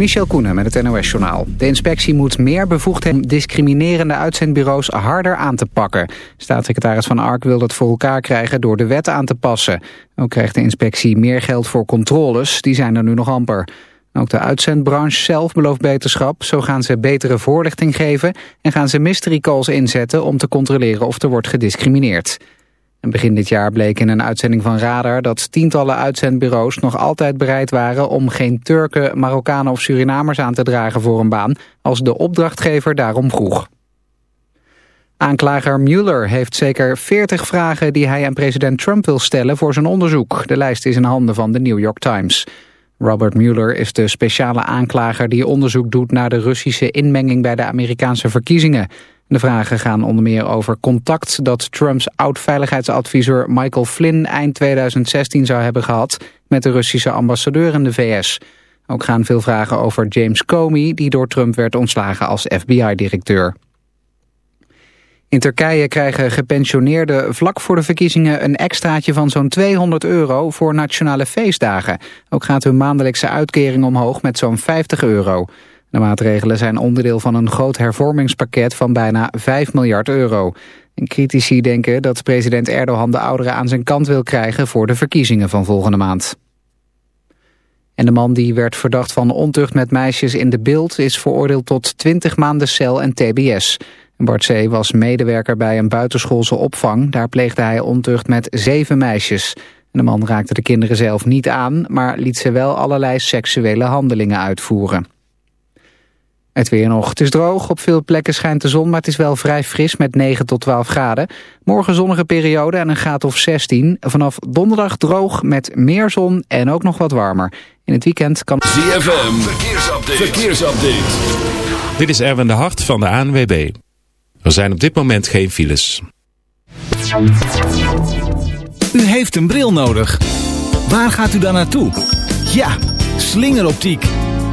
Michel Koenen met het NOS-journaal. De inspectie moet meer bevoegdheden discriminerende uitzendbureaus harder aan te pakken. Staatssecretaris Van Ark wil dat voor elkaar krijgen door de wet aan te passen. Ook krijgt de inspectie meer geld voor controles, die zijn er nu nog amper. Ook de uitzendbranche zelf belooft beterschap. Zo gaan ze betere voorlichting geven en gaan ze mystery calls inzetten om te controleren of er wordt gediscrimineerd. Begin dit jaar bleek in een uitzending van Radar dat tientallen uitzendbureaus nog altijd bereid waren om geen Turken, Marokkanen of Surinamers aan te dragen voor een baan als de opdrachtgever daarom vroeg. Aanklager Mueller heeft zeker 40 vragen die hij aan president Trump wil stellen voor zijn onderzoek. De lijst is in handen van de New York Times. Robert Mueller is de speciale aanklager die onderzoek doet naar de Russische inmenging bij de Amerikaanse verkiezingen. De vragen gaan onder meer over contact dat Trumps oud-veiligheidsadviseur Michael Flynn eind 2016 zou hebben gehad met de Russische ambassadeur in de VS. Ook gaan veel vragen over James Comey die door Trump werd ontslagen als FBI-directeur. In Turkije krijgen gepensioneerden vlak voor de verkiezingen een extraatje van zo'n 200 euro voor nationale feestdagen. Ook gaat hun maandelijkse uitkering omhoog met zo'n 50 euro. De maatregelen zijn onderdeel van een groot hervormingspakket van bijna 5 miljard euro. En critici denken dat president Erdogan de ouderen aan zijn kant wil krijgen voor de verkiezingen van volgende maand. En de man die werd verdacht van ontucht met meisjes in de beeld is veroordeeld tot 20 maanden cel en tbs. Bart was medewerker bij een buitenschoolse opvang. Daar pleegde hij ontucht met zeven meisjes. De man raakte de kinderen zelf niet aan, maar liet ze wel allerlei seksuele handelingen uitvoeren. Het weer nog. Het is droog. Op veel plekken schijnt de zon, maar het is wel vrij fris met 9 tot 12 graden. Morgen zonnige periode en een graad of 16. Vanaf donderdag droog met meer zon en ook nog wat warmer. In het weekend kan... ZFM, verkeersupdate. verkeersupdate. Dit is Erwin de Hart van de ANWB. Er zijn op dit moment geen files. U heeft een bril nodig. Waar gaat u dan naartoe? Ja, slingeroptiek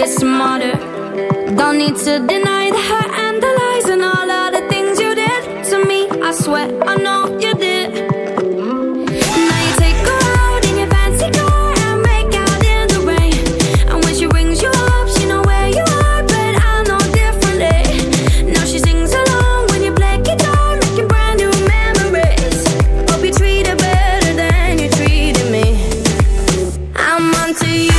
get smarter. Don't need to deny the hurt and the lies and all of the things you did to me. I swear I know you did. Now you take a road in your fancy car and out in the rain. And when she rings you up, she where you are, but I know differently. Now she sings along when you play guitar, making brand new memories. Hope you treat her better than you treated me. I'm on to you.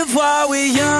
Live while we're young.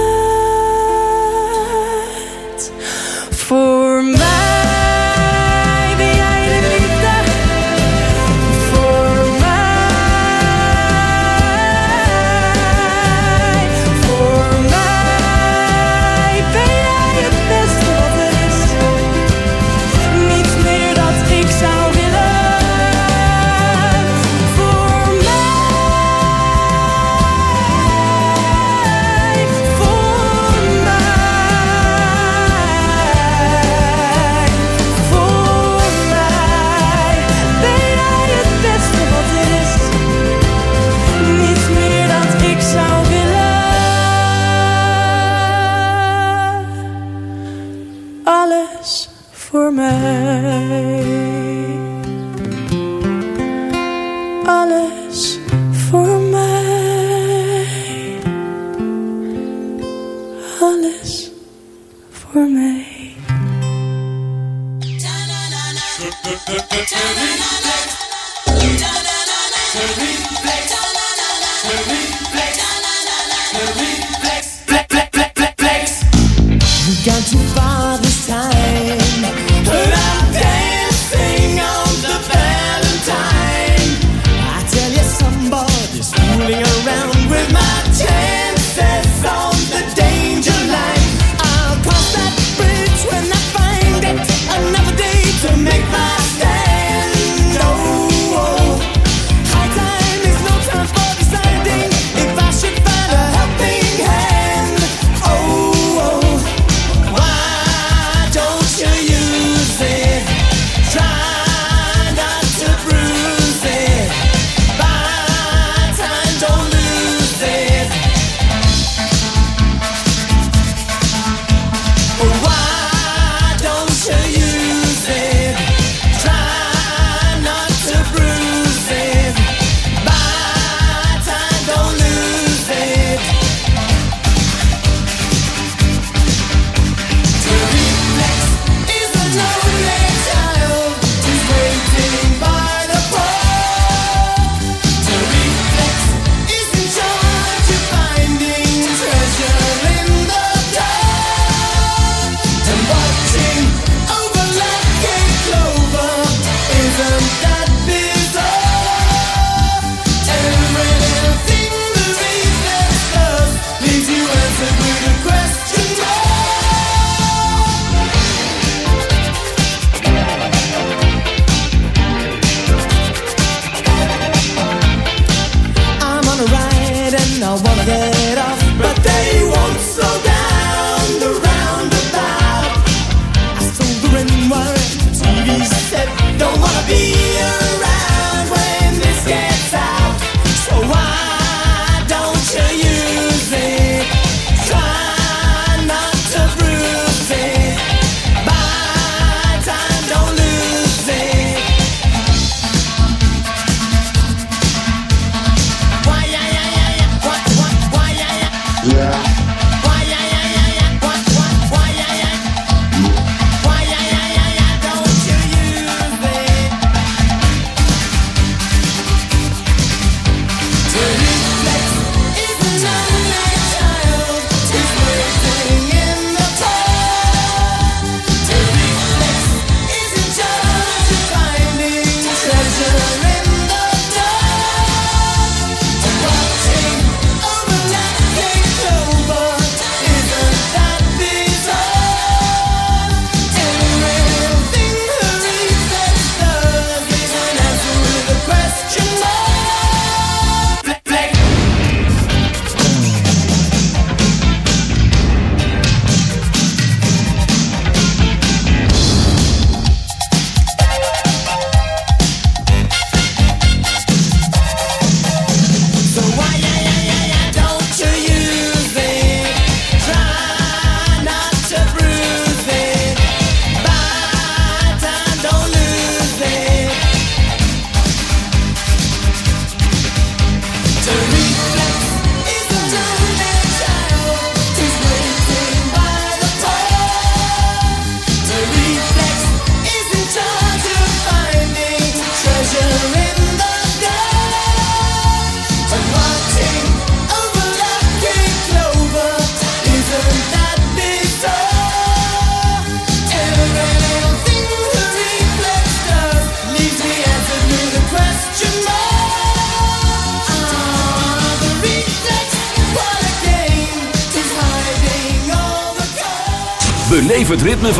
Yeah.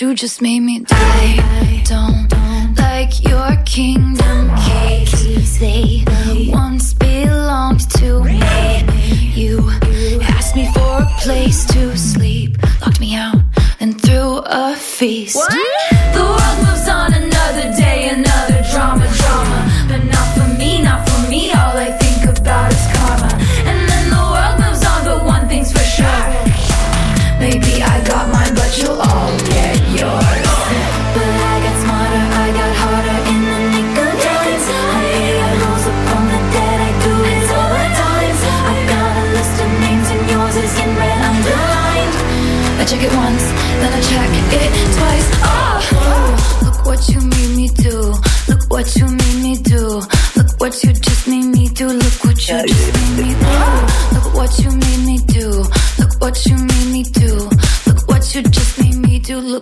you just made me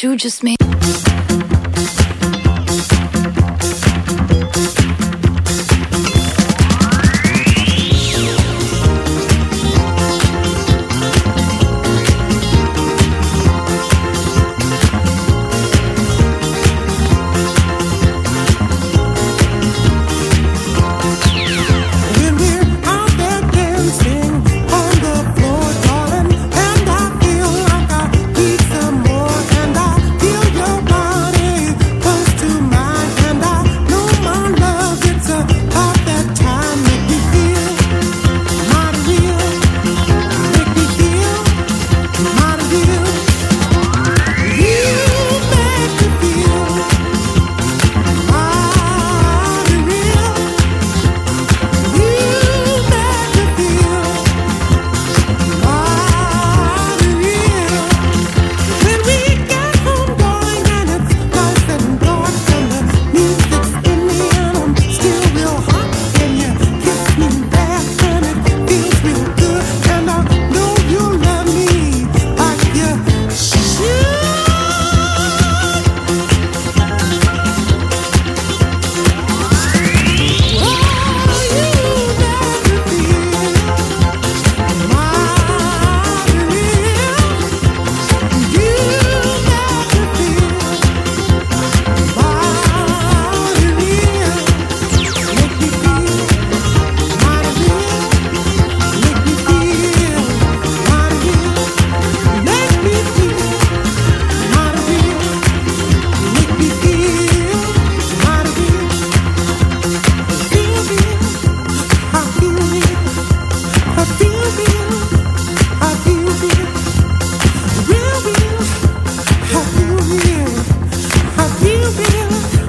you just made. Real, real, how feel, feel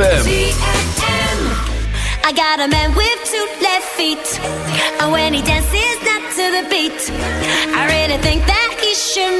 ZFM. I got a man with two left feet. And when he dances not to the beat, I really think that he should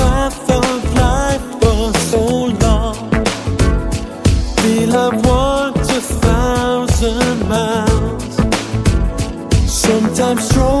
I'm strong.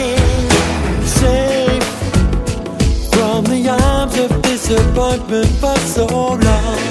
disappointment for zo long.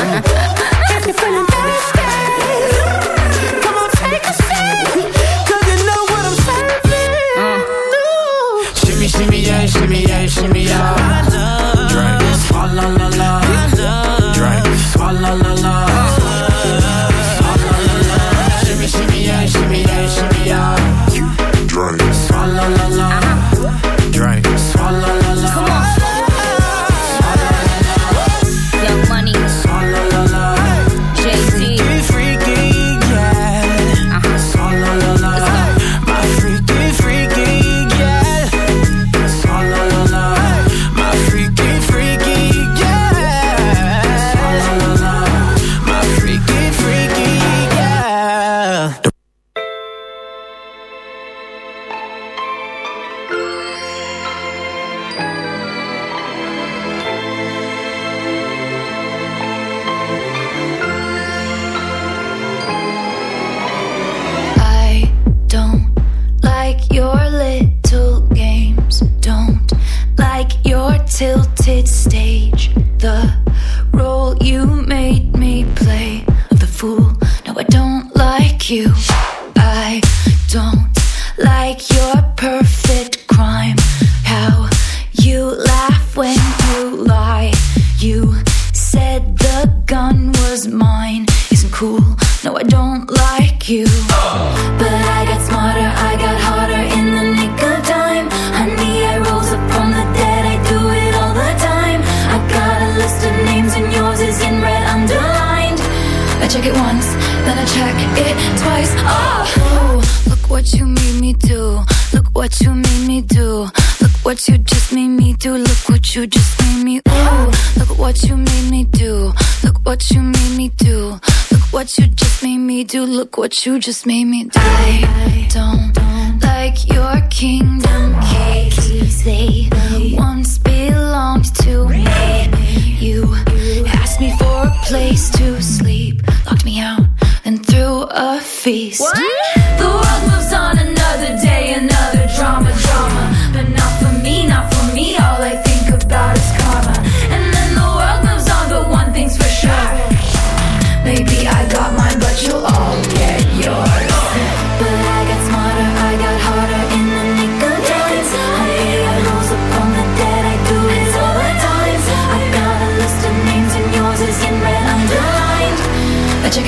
if you're feeling thirsty, come on, take a. 'Cause you know what I'm serving. Shimmy, shimmy, yeah, shimmy, yeah, shimmy, yeah. Drink. Swalla la la. Drink. Swalla la la. Swalla check it once, then I check it twice. Oh, look what you made me do. Look what you made me do. Look what you just made me do. Look what you just made me. Ooh, look what you made me do. Look what you made me do. Look what you just made me do. Look what you just made me do. I don't like your kingdom keys. They once belonged to me. You me for a place to sleep, locked me out, then threw a feast. The world moves on another day, another drama, drama. But not for me, not for me. All I think about is karma. And then the world moves on, but one thing's for sure. Maybe I got mine, but you'll all